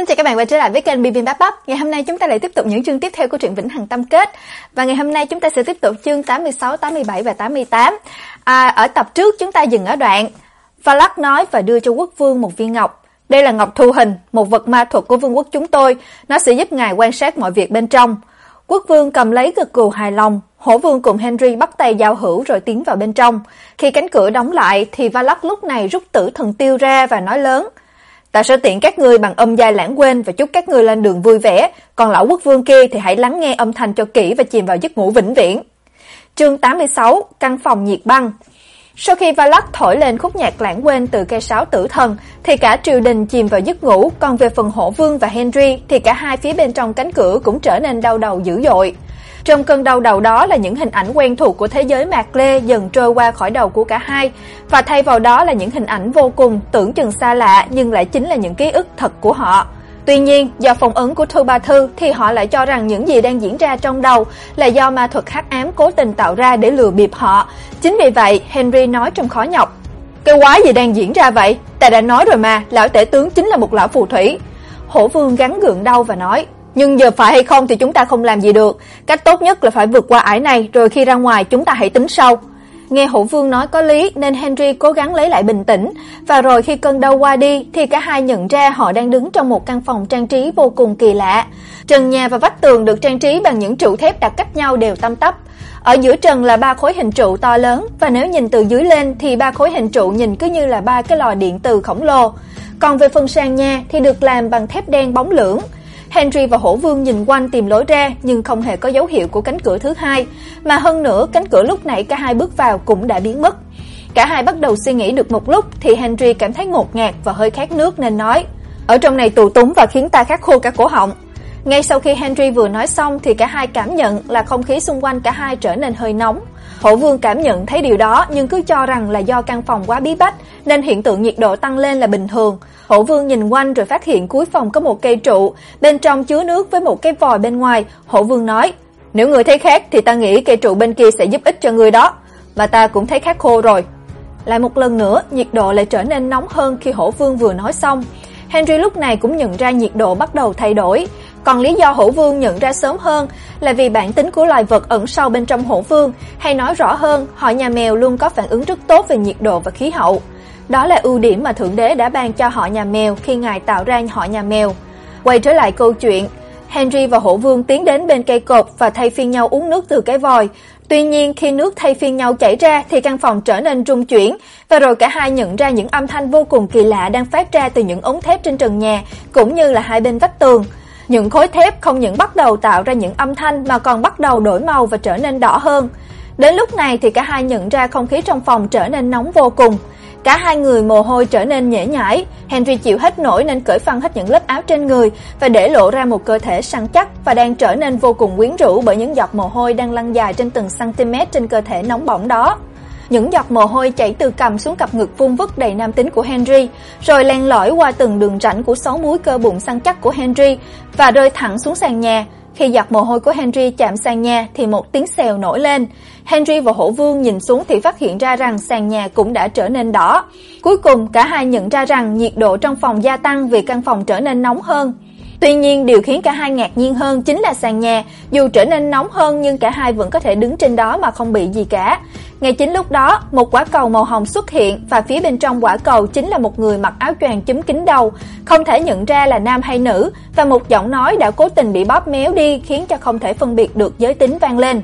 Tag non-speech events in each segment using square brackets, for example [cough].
Xin chào các bạn quay trở lại với kênh Bim Bim Bắp Bắp. Ngày hôm nay chúng ta lại tiếp tục những chương tiếp theo của truyện Vĩnh Hằng Tâm Kết. Và ngày hôm nay chúng ta sẽ tiếp tục chương 86, 87 và 88. À, ở tập trước chúng ta dừng ở đoạn Valak nói và đưa cho quốc vương một viên ngọc. Đây là ngọc thu hình, một vật ma thuật của vương quốc chúng tôi, nó sẽ giúp ngài quan sát mọi việc bên trong. Quốc vương cầm lấy gật gù hài lòng, Hổ vương cùng Henry bắt tay giao hữu rồi tiến vào bên trong. Khi cánh cửa đóng lại thì Valak lúc này rút tử thần tiêu ra và nói lớn: Ta sẽ tiện các ngươi bằng âm giai lãng quên và chúc các ngươi lên đường vui vẻ, còn lão quốc vương kia thì hãy lắng nghe âm thanh cho kỹ và chìm vào giấc ngủ vĩnh viễn. Chương 86: Căn phòng nhiệt băng. Sau khi Valak thổi lên khúc nhạc lãng quên từ cây sáo tử thần, thì cả triều đình chìm vào giấc ngủ, còn về phần Hổ Vương và Henry thì cả hai phía bên trong cánh cửa cũng trở nên đau đầu dữ dội. Trong cơn đau đầu đó là những hình ảnh quen thuộc của thế giới mạc lê dần trôi qua khỏi đầu của cả hai, và thay vào đó là những hình ảnh vô cùng tưởng chừng xa lạ nhưng lại chính là những ký ức thật của họ. Tuy nhiên, do phỏng ấn của Thư Ba Thư thì họ lại cho rằng những gì đang diễn ra trong đầu là do ma thuật hắc ám cố tình tạo ra để lừa bịp họ. Chính vì vậy, Henry nói trong khó nhọc: "Cái quái gì đang diễn ra vậy? Ta đã nói rồi mà, lão tể tướng chính là một lão phù thủy." Hổ Vương gắng gượng đau và nói: nhưng giờ phải hay không thì chúng ta không làm gì được, cách tốt nhất là phải vượt qua ải này rồi khi ra ngoài chúng ta hãy tính sau. Nghe Hổ Vương nói có lý nên Henry cố gắng lấy lại bình tĩnh, và rồi khi cơn đau qua đi thì cả hai nhận ra họ đang đứng trong một căn phòng trang trí vô cùng kỳ lạ. Trần nhà và vách tường được trang trí bằng những trụ thép đặt cách nhau đều tăm tắp. Ở giữa trần là ba khối hình trụ to lớn và nếu nhìn từ dưới lên thì ba khối hình trụ nhìn cứ như là ba cái lò điện từ khổng lồ. Còn về phần sàn nhà thì được làm bằng thép đen bóng lưỡng. Henry và Hổ Vương nhìn quanh tìm lối ra nhưng không hề có dấu hiệu của cánh cửa thứ hai, mà hơn nữa cánh cửa lúc nãy cả hai bước vào cũng đã biến mất. Cả hai bắt đầu suy nghĩ được một lúc thì Henry cảm thấy ngột ngạt và hơi khát nước nên nói: "Ở trong này tù túng và khiến ta khát khô cả cổ họng." Ngay sau khi Henry vừa nói xong thì cả hai cảm nhận là không khí xung quanh cả hai trở nên hơi nóng. Hổ Vương cảm nhận thấy điều đó nhưng cứ cho rằng là do căn phòng quá bí bách nên hiện tượng nhiệt độ tăng lên là bình thường. Hổ Vương nhìn quanh rồi phát hiện cuối phòng có một cây trụ, bên trong chứa nước với một cái vòi bên ngoài. Hổ Vương nói: "Nếu người thấy khác thì ta nghĩ cây trụ bên kia sẽ giúp ích cho người đó, mà ta cũng thấy khát khô rồi." Lại một lần nữa, nhiệt độ lại trở nên nóng hơn khi Hổ Vương vừa nói xong. Henry lúc này cũng nhận ra nhiệt độ bắt đầu thay đổi, còn lý do Hổ Vương nhận ra sớm hơn là vì bản tính của loài vật ẩn sâu bên trong Hổ Vương, hay nói rõ hơn, họ nhà mèo luôn có phản ứng rất tốt về nhiệt độ và khí hậu. Đó là ưu điểm mà thượng đế đã ban cho họ nhà mèo khi ngài tạo ra họ nhà mèo. Quay trở lại câu chuyện, Henry và Hổ Vương tiến đến bên cây cột và thay phiên nhau uống nước từ cái vòi. Tuy nhiên khi nước thay phiên nhau chảy ra thì căn phòng trở nên rung chuyển và rồi cả hai nhận ra những âm thanh vô cùng kỳ lạ đang phát ra từ những ống thép trên trần nhà cũng như là hai bên vách tường. Những khối thép không những bắt đầu tạo ra những âm thanh mà còn bắt đầu đổi màu và trở nên đỏ hơn. Đến lúc này thì cả hai nhận ra không khí trong phòng trở nên nóng vô cùng. Cả hai người mồ hôi trở nên nhễ nhãi, Henry chịu hết nổi nên cởi phăng hết những lớp áo trên người và để lộ ra một cơ thể săn chắc và đang trở nên vô cùng quyến rũ bởi những giọt mồ hôi đang lăn dài trên từng cm trên cơ thể nóng bỏng đó. Những giọt mồ hôi chảy từ cằm xuống cặp ngực vuông vức đầy nam tính của Henry, rồi len lỏi qua từng đường rãnh của sáu múi cơ bụng săn chắc của Henry và rơi thẳng xuống sàn nhà. Khi giọt mồ hôi của Henry chạm sàn nhà thì một tiếng xèo nổi lên. Henry và Hổ Vương nhìn xuống thì phát hiện ra rằng sàn nhà cũng đã trở nên đỏ. Cuối cùng, cả hai nhận ra rằng nhiệt độ trong phòng gia tăng vì căn phòng trở nên nóng hơn. Tuy nhiên điều khiến cả hai ngạc nhiên hơn chính là sàn nhà, dù trở nên nóng hơn nhưng cả hai vẫn có thể đứng trên đó mà không bị gì cả. Ngay chính lúc đó, một quả cầu màu hồng xuất hiện và phía bên trong quả cầu chính là một người mặc áo choàng chúm kín đầu, không thể nhận ra là nam hay nữ và một giọng nói đã cố tình bị bóp méo đi khiến cho không thể phân biệt được giới tính vang lên.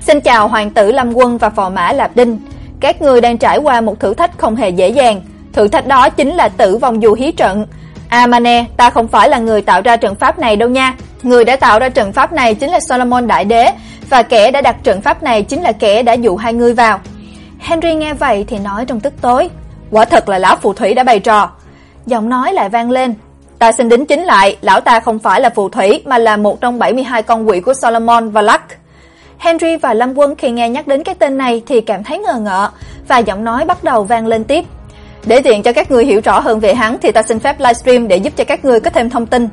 Xin chào hoàng tử Lâm Quân và phò mã Lạp Đinh. Các người đang trải qua một thử thách không hề dễ dàng. Thử thách đó chính là tử vong dù hí trận. À Amane, ta không phải là người tạo ra trận pháp này đâu nha. Người đã tạo ra trận pháp này chính là Solomon đại đế và kẻ đã đặt trận pháp này chính là kẻ đã dụ hai người vào. Henry nghe vậy thì nói trong tức tối, quả thật là lão phù thủy đã bày trò. Giọng nói lại vang lên, ta xin đính chính lại, lão ta không phải là phù thủy mà là một trong 72 con quỷ của Solomon và Luck. Henry và Lâm Quân khi nghe nhắc đến cái tên này thì cảm thấy ngờ ngợ và giọng nói bắt đầu vang lên tiếp. Để tiện cho các người hiểu rõ hơn về hắn thì ta xin phép livestream để giúp cho các người có thêm thông tin.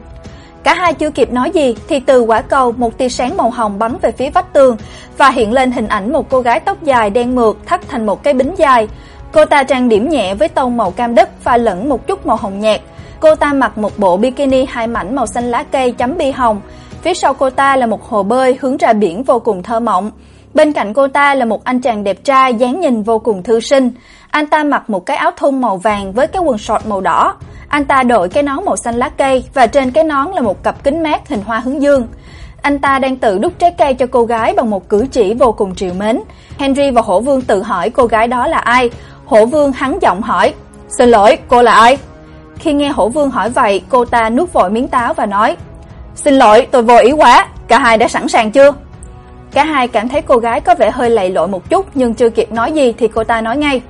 Cả hai chưa kịp nói gì thì từ quả cầu một tia sáng màu hồng bắn về phía vách tường và hiện lên hình ảnh một cô gái tóc dài đen mượt thắt thành một cái bính dài. Cô ta trang điểm nhẹ với tông màu cam đất pha lẫn một chút màu hồng nhạt Cô ta mặc một bộ bikini hai mảnh màu xanh lá cây chấm bi hồng. Phía sau cô ta là một hồ bơi hướng ra biển vô cùng thơ mộng. Bên cạnh cô ta là một anh chàng đẹp trai dáng nhìn vô cùng thư sinh. Anh ta mặc một cái áo thun màu vàng với cái quần sọt màu đỏ. Anh ta đội cái nón màu xanh lá cây và trên cái nón là một cặp kính mát hình hoa hướng dương. Anh ta đang tự đút trái cây cho cô gái bằng một cử chỉ vô cùng trìu mến. Henry và Hổ Vương tự hỏi cô gái đó là ai. Hổ Vương hắn giọng hỏi: "Xin lỗi, cô là ai?" Khi nghe Hổ Vương hỏi vậy, cô ta nuốt vội miếng táo và nói: "Xin lỗi, tôi vô ý quá, cả hai đã sẵn sàng chưa?" Cả hai cảm thấy cô gái có vẻ hơi lầy lội một chút nhưng chưa kịp nói gì thì cô ta nói ngay: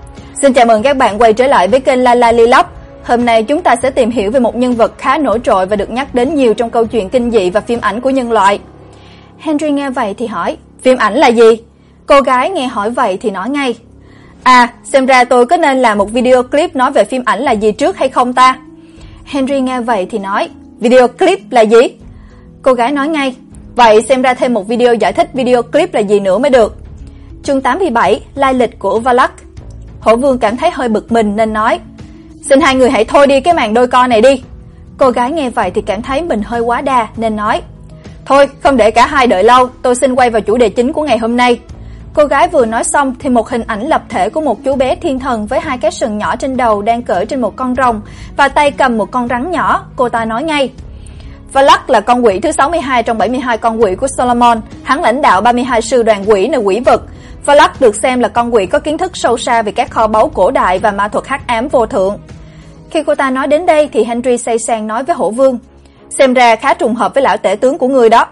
"Xin chào mừng các bạn quay trở lại với kênh La La Lilop. Hôm nay chúng ta sẽ tìm hiểu về một nhân vật khá nổi trội và được nhắc đến nhiều trong câu chuyện kinh dị và phim ảnh của nhân loại." Henry nghe vậy thì hỏi: "Phim ảnh là gì?" Cô gái nghe hỏi vậy thì nói ngay: À, xem ra tôi có nên làm một video clip nói về phim ảnh là gì trước hay không ta? Henry nghe vậy thì nói, video clip là gì? Cô gái nói ngay, vậy xem ra thêm một video giải thích video clip là gì nữa mới được. Chương 87, lai lịch của Valak. Hổ Vương cảm thấy hơi bực mình nên nói, xin hai người hãy thôi đi cái màn đôi co này đi. Cô gái nghe vậy thì cảm thấy mình hơi quá đà nên nói, thôi không để cả hai đợi lâu, tôi xin quay vào chủ đề chính của ngày hôm nay. Cô gái vừa nói xong thì một hình ảnh lập thể của một chú bé thiên thần với hai cái sừng nhỏ trên đầu đang cởi trên một con rồng và tay cầm một con rắn nhỏ, cô ta nói ngay. Valak là con quỷ thứ 62 trong 72 con quỷ của Solomon, hắn lãnh đạo 32 sư đoàn quỷ nơi quỷ vực. Valak được xem là con quỷ có kiến thức sâu xa về các kho báu cổ đại và ma thuật hắc ám vô thượng. Khi cô ta nói đến đây thì Henry say sang nói với Hổ Vương, xem ra khá trùng hợp với lão tể tướng của người đó.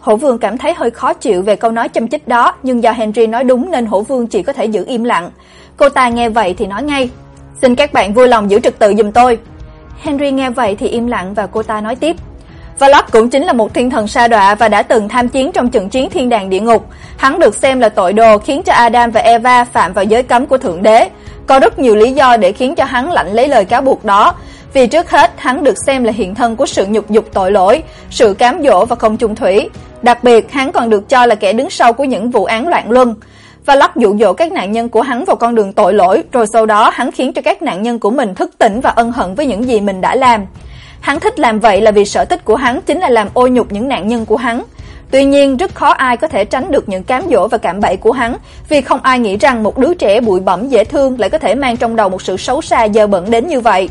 Hổ Vương cảm thấy hơi khó chịu về câu nói châm chích đó, nhưng do Henry nói đúng nên Hổ Vương chỉ có thể giữ im lặng. Cô ta nghe vậy thì nói ngay, "Xin các bạn vui lòng giữ trật tự giùm tôi." Henry nghe vậy thì im lặng và cô ta nói tiếp, Valak cũng chính là một thiên thần sa đọa và đã từng tham chiến trong trận chiến thiên đàng địa ngục. Hắn được xem là tội đồ khiến cho Adam và Eva phạm vào giới cấm của thượng đế. Có rất nhiều lý do để khiến cho hắn lạnh lấy lời cáo buộc đó, vì trước hết hắn được xem là hiện thân của sự nhục dục tội lỗi, sự cám dỗ và không chung thủy. Đặc biệt, hắn còn được cho là kẻ đứng sau của những vụ án loạn luân và dụ dỗ các nạn nhân của hắn vào con đường tội lỗi, rồi sau đó hắn khiến cho các nạn nhân của mình thức tỉnh và ân hận với những gì mình đã làm. Hắn thích làm vậy là vì sở thích của hắn chính là làm ô nhục những nạn nhân của hắn. Tuy nhiên, rất khó ai có thể tránh được những cám dỗ và cạm bẫy của hắn, vì không ai nghĩ rằng một đứa trẻ bụi bẩm dễ thương lại có thể mang trong đầu một sự xấu xa dơ bẩn đến như vậy.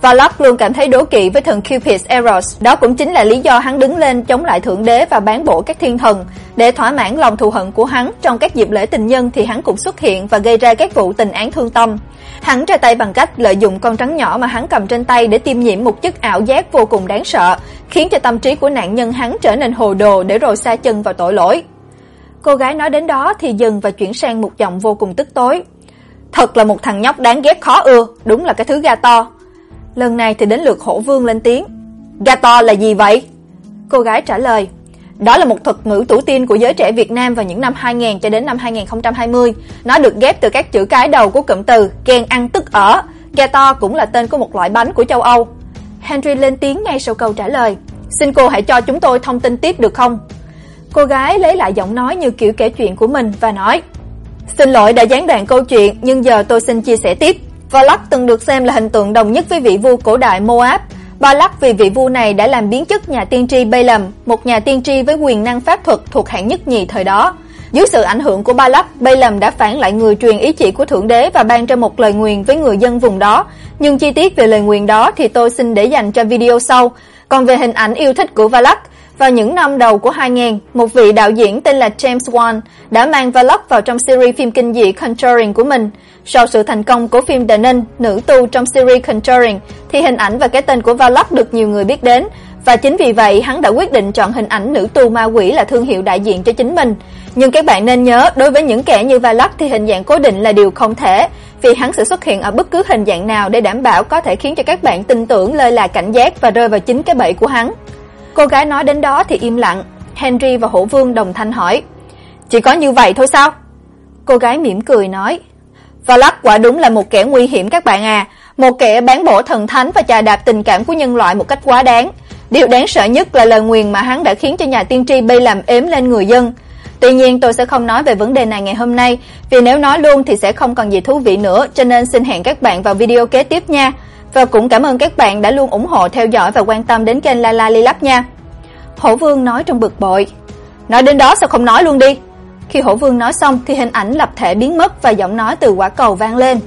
Và luôn cảm thấy đố kỵ với thần Cupid Eros, đó cũng chính là lý do hắn đứng lên chống lại thượng đế và bán bổ các thiên thần, để thỏa mãn lòng thù hận của hắn, trong các dịp lễ tình nhân thì hắn cũng xuất hiện và gây ra các vụ tình án thương tâm. Hắn ra tay bằng cách lợi dụng con rắn nhỏ mà hắn cầm trên tay để tiêm nhiễm một chất ảo giác vô cùng đáng sợ, khiến cho tâm trí của nạn nhân hắn trở nên hồ đồ để rồi sa chân vào tội lỗi. Cô gái nói đến đó thì dừng và chuyển sang một giọng vô cùng tức tối. Thật là một thằng nhóc đáng ghét khó ưa, đúng là cái thứ ga to. Lần này thì đến lượt Hổ Vương lên tiếng. Gato là gì vậy? Cô gái trả lời. Đó là một thuật ngữ tủ tiên của giới trẻ Việt Nam vào những năm 2000 cho đến năm 2020. Nó được ghép từ các chữ cái đầu của cụm từ ghen ăn tức ở. Gato cũng là tên của một loại bánh của châu Âu. Henry lên tiếng ngay sau câu trả lời. Xin cô hãy cho chúng tôi thông tin tiếp được không? Cô gái lấy lại giọng nói như kiểu kể chuyện của mình và nói, Xin lỗi đã gián đoạn câu chuyện, nhưng giờ tôi xin chia sẻ tiếp. Valak từng được xem là hình tượng đồng nhất với vị vua cổ đại Moab. Balak vì vị vua này đã làm biến chất nhà tiên tri Balaam, một nhà tiên tri với quyền năng pháp thuật thuộc hạng nhất nhì thời đó. Dưới sự ảnh hưởng của Balak, Balaam đã phản lại người truyền ý chỉ của thượng đế và ban ra một lời nguyền với người dân vùng đó. Nhưng chi tiết về lời nguyền đó thì tôi xin để dành cho video sau. Còn về hình ảnh yêu thích của Valak, vào những năm đầu của 2000, một vị đạo diễn tên là James Wan đã mang Valak vào trong series phim kinh dị Conjuring của mình. Sau sự thành công của phim The Nun, nữ tu trong series Conjuring, thì hình ảnh và cái tên của Valak được nhiều người biết đến, và chính vì vậy hắn đã quyết định chọn hình ảnh nữ tu ma quỷ là thương hiệu đại diện cho chính mình. Nhưng các bạn nên nhớ, đối với những kẻ như Valak thì hình dạng cố định là điều không thể, vì hắn sẽ xuất hiện ở bất cứ hình dạng nào để đảm bảo có thể khiến cho các bạn tin tưởng lơi là cảnh giác và rơi vào chính cái bẫy của hắn. Cô gái nói đến đó thì im lặng, Henry và Hổ Vương đồng thanh hỏi: "Chỉ có như vậy thôi sao?" Cô gái mỉm cười nói: Valak quả đúng là một kẻ nguy hiểm các bạn à, một kẻ bán bổ thần thánh và chà đạp tình cảm của nhân loại một cách quá đáng. Điều đáng sợ nhất là lời nguyền mà hắn đã khiến cho nhà tiên tri bay làm ếm lên người dân. Tuy nhiên tôi sẽ không nói về vấn đề này ngày hôm nay, vì nếu nói luôn thì sẽ không còn gì thú vị nữa, cho nên xin hẹn các bạn vào video kế tiếp nha và cũng cảm ơn các bạn đã luôn ủng hộ theo dõi và quan tâm đến kênh La La Lilap nha. Hổ Vương nói trong bực bội. Nói đến đó sao không nói luôn đi? Khi Hổ Vương nói xong thì hình ảnh lập thể biến mất và giọng nói từ quả cầu vang lên.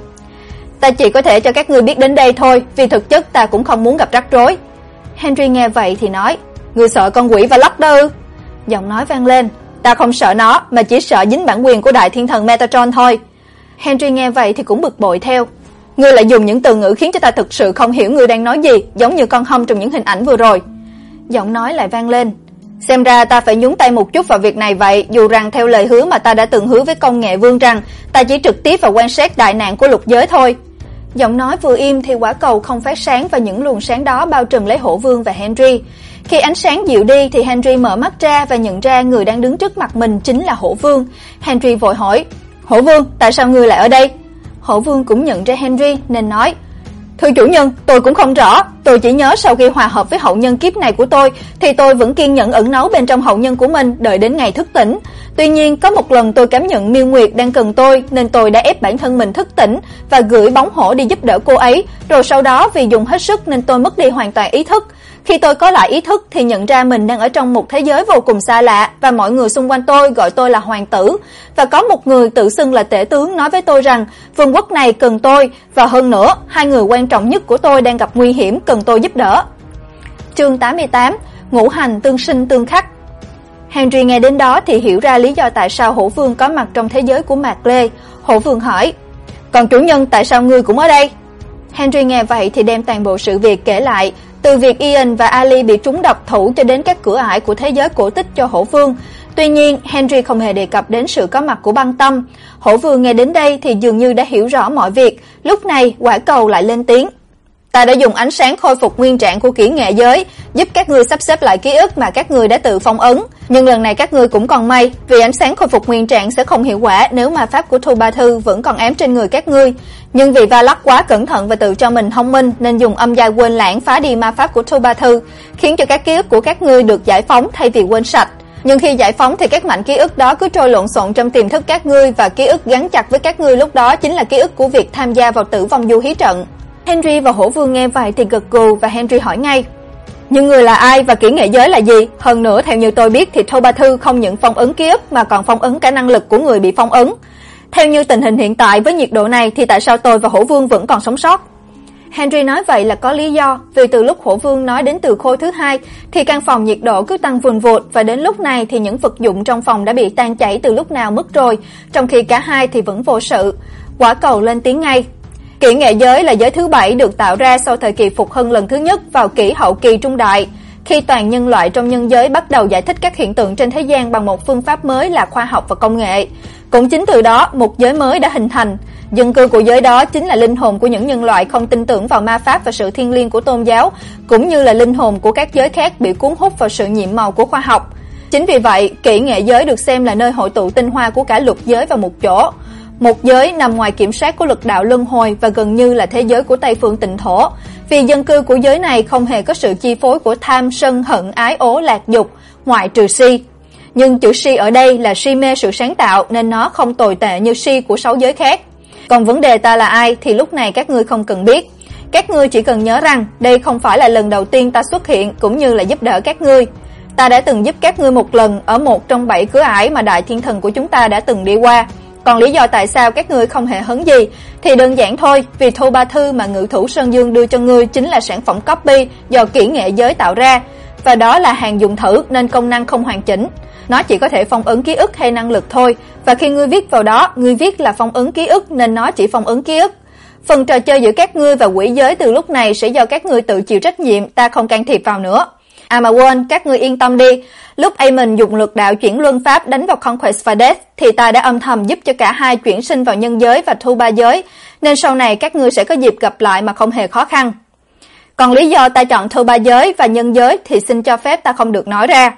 Ta chỉ có thể cho các ngươi biết đến đây thôi, vì thực chất ta cũng không muốn gặp rắc rối. Henry nghe vậy thì nói, ngươi sợ con quỷ và lắc đó ư? Giọng nói vang lên, ta không sợ nó, mà chỉ sợ dính bản quyền của đại thiên thần Metatron thôi. Henry nghe vậy thì cũng bực bội theo. Ngươi lại dùng những từ ngữ khiến cho ta thực sự không hiểu ngươi đang nói gì, giống như con hông trong những hình ảnh vừa rồi. Giọng nói lại vang lên, Xem ra ta phải nhúng tay một chút vào việc này vậy, dù rằng theo lời hứa mà ta đã từng hứa với công nghệ vương rằng ta chỉ trực tiếp vào quan sát đại nạn của lục giới thôi. Giọng nói vừa im thì quả cầu không phát sáng và những luồng sáng đó bao trùm lấy Hổ Vương và Henry. Khi ánh sáng dịu đi thì Henry mở mắt ra và nhận ra người đang đứng trước mặt mình chính là Hổ Vương. Henry vội hỏi: "Hổ Vương, tại sao ngươi lại ở đây?" Hổ Vương cũng nhận ra Henry nên nói: Thưa chủ nhân, tôi cũng không rõ, tôi chỉ nhớ sau khi hòa hợp với hậu nhân kiếp này của tôi thì tôi vẫn kiên nhẫn ẩn náu bên trong hậu nhân của mình đợi đến ngày thức tỉnh. Tuy nhiên, có một lần tôi cảm nhận Miêu Nguyệt đang cần tôi nên tôi đã ép bản thân mình thức tỉnh và gửi bóng hổ đi giúp đỡ cô ấy, rồi sau đó vì dùng hết sức nên tôi mất đi hoàn toàn ý thức. Khi tôi có lại ý thức thì nhận ra mình đang ở trong một thế giới vô cùng xa lạ và mọi người xung quanh tôi gọi tôi là hoàng tử và có một người tự xưng là tể tướng nói với tôi rằng vương quốc này cần tôi và hơn nữa, hai người quan trọng nhất của tôi đang gặp nguy hiểm cần tôi giúp đỡ. Chương 88: Ngũ hành tương sinh tương khắc. Henry nghe đến đó thì hiểu ra lý do tại sao Hổ Vương có mặt trong thế giới của Mạc Lê. Hổ Vương hỏi: "Còn chủ nhân tại sao ngươi cũng ở đây?" Henry nghe vậy thì đem toàn bộ sự việc kể lại, từ việc Ian và Ali bị trúng độc thủ cho đến các cửa ải của thế giới cổ tích cho Hổ Vương. Tuy nhiên, Henry không hề đề cập đến sự có mặt của băng tâm. Hổ Vương nghe đến đây thì dường như đã hiểu rõ mọi việc, lúc này quả cầu lại lên tiếng. Ta đã dùng ánh sáng khôi phục nguyên trạng của kỹ nghệ giới, giúp các ngươi sắp xếp lại ký ức mà các ngươi đã tự phong ấn, nhưng lần này các ngươi cũng còn may, vì ánh sáng khôi phục nguyên trạng sẽ không hiệu quả nếu mà pháp của Thu Ba Thư vẫn còn ám trên người các ngươi. Nhưng vì Va Lắc quá cẩn thận và tự cho mình thông minh nên dùng âm gia quên lãng phá đi ma pháp của Thu Ba Thư, khiến cho các ký ức của các ngươi được giải phóng thay vì quên sạch. Nhưng khi giải phóng thì các mảnh ký ức đó cứ trôi lộn xộn trong tiềm thức các ngươi và ký ức gắn chặt với các ngươi lúc đó chính là ký ức của việc tham gia vào tử vong du hí trận. Henry và Hổ Vương nghe vậy thì gật gù và Henry hỏi ngay: "Nhưng người là ai và kỹ nghệ giới là gì? Hơn nữa theo như tôi biết thì Thâu Ba Thư không những phong ấn ký ức mà còn phong ấn cả năng lực của người bị phong ấn. Theo như tình hình hiện tại với nhiệt độ này thì tại sao tôi và Hổ Vương vẫn còn sống sót?" Henry nói vậy là có lý do, vì từ lúc Hổ Vương nói đến từ khối thứ hai thì căn phòng nhiệt độ cứ tăng vùn vụt và đến lúc này thì những vật dụng trong phòng đã bị tan chảy từ lúc nào mất rồi, trong khi cả hai thì vẫn vô sự. Quả cầu lên tiếng ngay, Kỹ nghệ giới là giới thứ bảy được tạo ra sau thời kỳ phục hưng lần thứ nhất vào kỷ hậu kỳ trung đại, khi toàn nhân loại trong nhân giới bắt đầu giải thích các hiện tượng trên thế gian bằng một phương pháp mới là khoa học và công nghệ. Cũng chính từ đó, một giới mới đã hình thành. Dân cư của giới đó chính là linh hồn của những nhân loại không tin tưởng vào ma pháp và sự thiêng liêng của tôn giáo, cũng như là linh hồn của các giới khác bị cuốn hút vào sự nhiệm màu của khoa học. Chính vì vậy, kỹ nghệ giới được xem là nơi hội tụ tinh hoa của cả lục giới vào một chỗ. Một giới nằm ngoài kiểm soát của lực đạo luân hồi và gần như là thế giới của Tây phương Tịnh thổ, vì dân cư của giới này không hề có sự chi phối của tham sân hận ái ố lạc dục, ngoại trừ si. Nhưng chữ si ở đây là si mê sự sáng tạo nên nó không tồi tệ như si của sáu giới khác. Còn vấn đề ta là ai thì lúc này các ngươi không cần biết. Các ngươi chỉ cần nhớ rằng đây không phải là lần đầu tiên ta xuất hiện cũng như là giúp đỡ các ngươi. Ta đã từng giúp các ngươi một lần ở một trong bảy cửa ải mà đại thiên thần của chúng ta đã từng đi qua. Còn lý do tại sao các ngươi không hề hấn gì thì đơn giản thôi, vì thu Ba Thư mà Ngự Thủ Sơn Dương đưa cho ngươi chính là sản phẩm copy do kỹ nghệ giới tạo ra, và đó là hàng dùng thử nên công năng không hoàn chỉnh. Nó chỉ có thể phong ấn ký ức hay năng lực thôi, và khi ngươi viết vào đó, ngươi viết là phong ấn ký ức nên nó chỉ phong ấn ký ức. Phần trò chơi giữa các ngươi và quỷ giới từ lúc này sẽ do các ngươi tự chịu trách nhiệm, ta không can thiệp vào nữa. À mà quên, các ngươi yên tâm đi, lúc Aemon dùng lực đạo chuyển luân pháp đánh vào Conquest và Death thì ta đã âm thầm giúp cho cả hai chuyển sinh vào nhân giới và thu ba giới, nên sau này các ngươi sẽ có dịp gặp lại mà không hề khó khăn. Còn lý do ta chọn thu ba giới và nhân giới thì xin cho phép ta không được nói ra.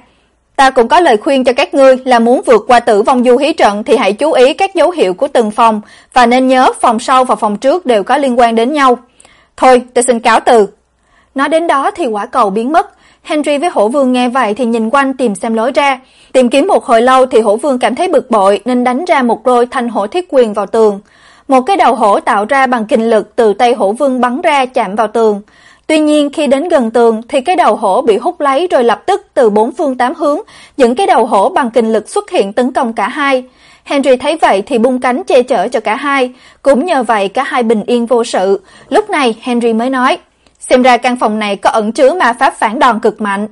Ta cũng có lời khuyên cho các ngươi là muốn vượt qua tử vong du hí trận thì hãy chú ý các dấu hiệu của từng phòng và nên nhớ phòng sau và phòng trước đều có liên quan đến nhau. Thôi, ta xin cáo từ. Nói đến đó thì quả cầu biến mất, Henry với Hổ Vương nghe vậy thì nhìn quanh tìm xem lối ra. Tìm kiếm một hồi lâu thì Hổ Vương cảm thấy bực bội nên đánh ra một đôi thanh hổ thiết quyền vào tường. một cái đầu hổ tạo ra bằng kình lực từ tay hổ vương bắn ra chạm vào tường. Tuy nhiên khi đến gần tường thì cái đầu hổ bị hút lấy rồi lập tức từ bốn phương tám hướng, những cái đầu hổ bằng kình lực xuất hiện tấn công cả hai. Henry thấy vậy thì bung cánh che chở cho cả hai, cũng nhờ vậy cả hai bình yên vô sự. Lúc này Henry mới nói: "Xem ra căn phòng này có ẩn chứa ma pháp phản đòn cực mạnh."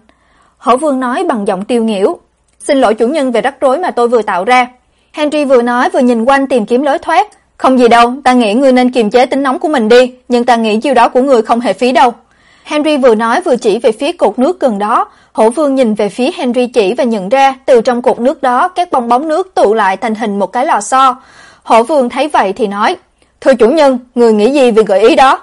Hổ vương nói bằng giọng tiêu nghỉu: "Xin lỗi chủ nhân về rắc rối mà tôi vừa tạo ra." Henry vừa nói vừa nhìn quanh tìm kiếm lối thoát. "Không gì đâu, ta nghĩ ngươi nên kiềm chế tính nóng của mình đi, nhưng ta nghĩ chiêu đó của ngươi không hề phí đâu." Henry vừa nói vừa chỉ về phía cột nước gần đó, Hổ Vương nhìn về phía Henry chỉ và nhận ra từ trong cột nước đó các bong bóng nước tụ lại thành hình một cái lò xo. Hổ Vương thấy vậy thì nói: "Thưa chủ nhân, người nghĩ gì về gợi ý đó?"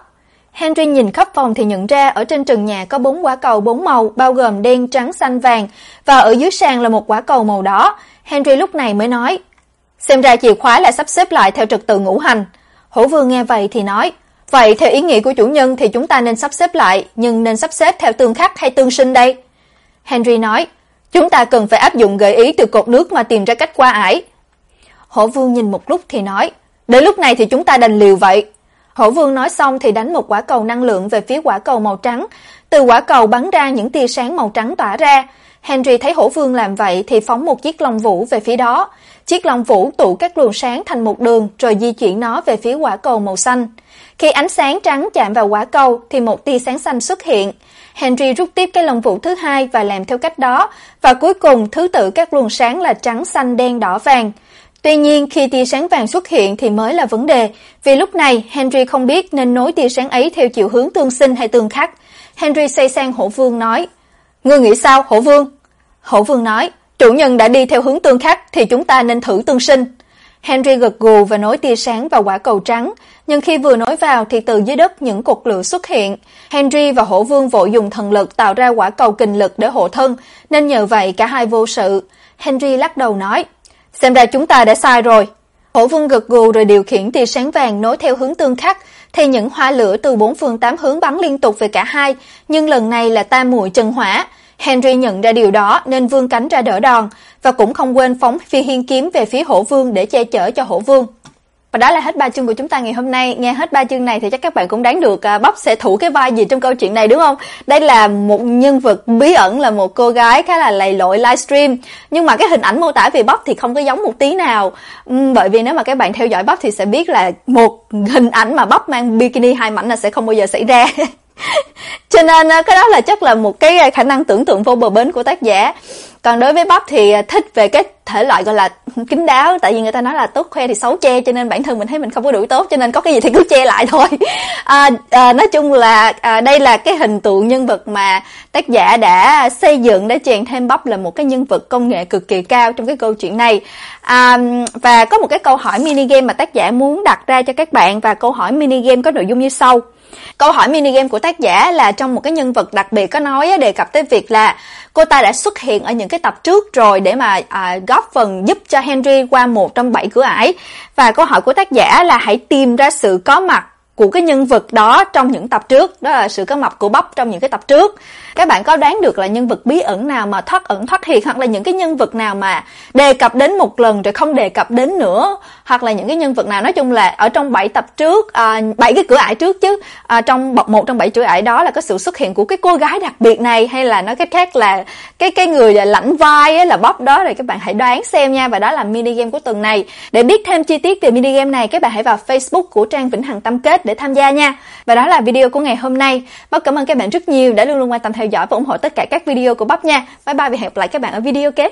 Henry nhìn khắp phòng thì nhận ra ở trên trần nhà có bốn quả cầu bốn màu bao gồm đen, trắng, xanh, vàng và ở dưới sàn là một quả cầu màu đỏ. Henry lúc này mới nói: "Xem ra chìa khóa là sắp xếp lại theo trật tự ngũ hành." Hổ Vương nghe vậy thì nói: Vậy theo ý nghĩ của chủ nhân thì chúng ta nên sắp xếp lại, nhưng nên sắp xếp theo tương khắc hay tương sinh đây? Henry nói, chúng ta cần phải áp dụng gợi ý từ cột nước mà tìm ra cách qua ải. Hổ Vương nhìn một lúc thì nói, đến lúc này thì chúng ta đành liều vậy. Hổ Vương nói xong thì đánh một quả cầu năng lượng về phía quả cầu màu trắng, từ quả cầu bắn ra những tia sáng màu trắng tỏa ra. Henry thấy Hổ Vương làm vậy thì phóng một chiếc long vũ về phía đó. Chiếc long vũ tụ các luồng sáng thành một đường rồi di chuyển nó về phía quả cầu màu xanh. Khi ánh sáng trắng chạm vào quả cầu thì một tia sáng xanh xuất hiện. Henry rút tiếp cái lồng vũ thứ hai và làm theo cách đó, và cuối cùng thứ tự các luồng sáng là trắng, xanh, đen, đỏ, vàng. Tuy nhiên khi tia sáng vàng xuất hiện thì mới là vấn đề, vì lúc này Henry không biết nên nối tia sáng ấy theo chiều hướng tương sinh hay tương khắc. Henry say sang Hổ Vương nói: "Ngươi nghĩ sao, Hổ Vương?" Hổ Vương nói: "Chủ nhân đã đi theo hướng tương khắc thì chúng ta nên thử tương sinh." Henry gật gù và nối tia sáng vào quả cầu trắng, nhưng khi vừa nối vào thì từ dưới đất những cột lửa xuất hiện. Henry và Hổ Vương vội dùng thần lực tạo ra quả cầu kình lực để hộ thân, nên nhờ vậy cả hai vô sự. Henry lắc đầu nói: "Xem ra chúng ta đã sai rồi." Hổ Vương gật gù rồi điều khiển tia sáng vàng nối theo hướng tương khắc, thì những hoa lửa từ bốn phương tám hướng bắn liên tục về cả hai, nhưng lần này là tam muội chân hỏa. Henry nhận ra điều đó nên vươn cánh ra đỡ đòn và cũng không quên phóng phi hiên kiếm về phía Hổ Vương để che chở cho Hổ Vương. Và đó là hết ba chương của chúng ta ngày hôm nay. Nghe hết ba chương này thì chắc các bạn cũng đoán được à, Bắp sẽ thủ cái vai gì trong câu chuyện này, đúng không? Đây là một nhân vật bí ẩn, là một cô gái khá là lầy lội livestream. Nhưng mà cái hình ảnh mô tả về Bắp thì không có giống một tí nào. Ừ, bởi vì nếu mà các bạn theo dõi Bắp thì sẽ biết là một hình ảnh mà Bắp mang bikini hai mảnh là sẽ không bao giờ xảy ra. [laughs] Cho nên à, cái đó là chắc là một cái à, khả năng tưởng tượng vô bờ bến của tác giả. Còn đối với Bắp thì à, thích về cái thể loại gọi là kín đáo tại vì người ta nói là tốt khoe thì xấu che cho nên bản thân mình thấy mình không có đủ tốt cho nên có cái gì thì cứ che lại thôi. À, à, nói chung là à, đây là cái hình tượng nhân vật mà tác giả đã xây dựng để chèn thêm Bắp là một cái nhân vật công nghệ cực kỳ cao trong cái câu chuyện này. À, và có một cái câu hỏi mini game mà tác giả muốn đặt ra cho các bạn và câu hỏi mini game có nội dung như sau. Câu hỏi mini game của tác giả là trong một cái nhân vật đặc biệt có nói đề cập tới việc là cô ta đã xuất hiện ở những cái tập trước rồi để mà à, góp phần giúp cho Henry qua một trong bảy cửa ải. Và câu hỏi của tác giả là hãy tìm ra sự có mặt của cái nhân vật đó trong những tập trước, đó là sự có mặt của Bắp trong những cái tập trước. Các bạn có đoán được là nhân vật bí ẩn nào mà thoát ẩn thoát hiện hoặc là những cái nhân vật nào mà đề cập đến một lần rồi không đề cập đến nữa, hoặc là những cái nhân vật nào nói chung là ở trong 7 tập trước, à, 7 cái cửa ải trước chứ, à, trong bậc một trong 7 cửa ải đó là có sự xuất hiện của cái cô gái đặc biệt này hay là nói cách khác là cái cái người là lãnh vai ấy, là bóp đó rồi các bạn hãy đoán xem nha và đó là mini game của tuần này. Để biết thêm chi tiết về mini game này các bạn hãy vào Facebook của trang Vĩnh Hằng Tâm Kết để tham gia nha. Và đó là video của ngày hôm nay. Bác cảm ơn các bạn rất nhiều đã luôn luôn quan tâm theo dõi và ủng hộ tất cả các video của Bắp nha. Bye bye và hẹn gặp lại các bạn ở video kế.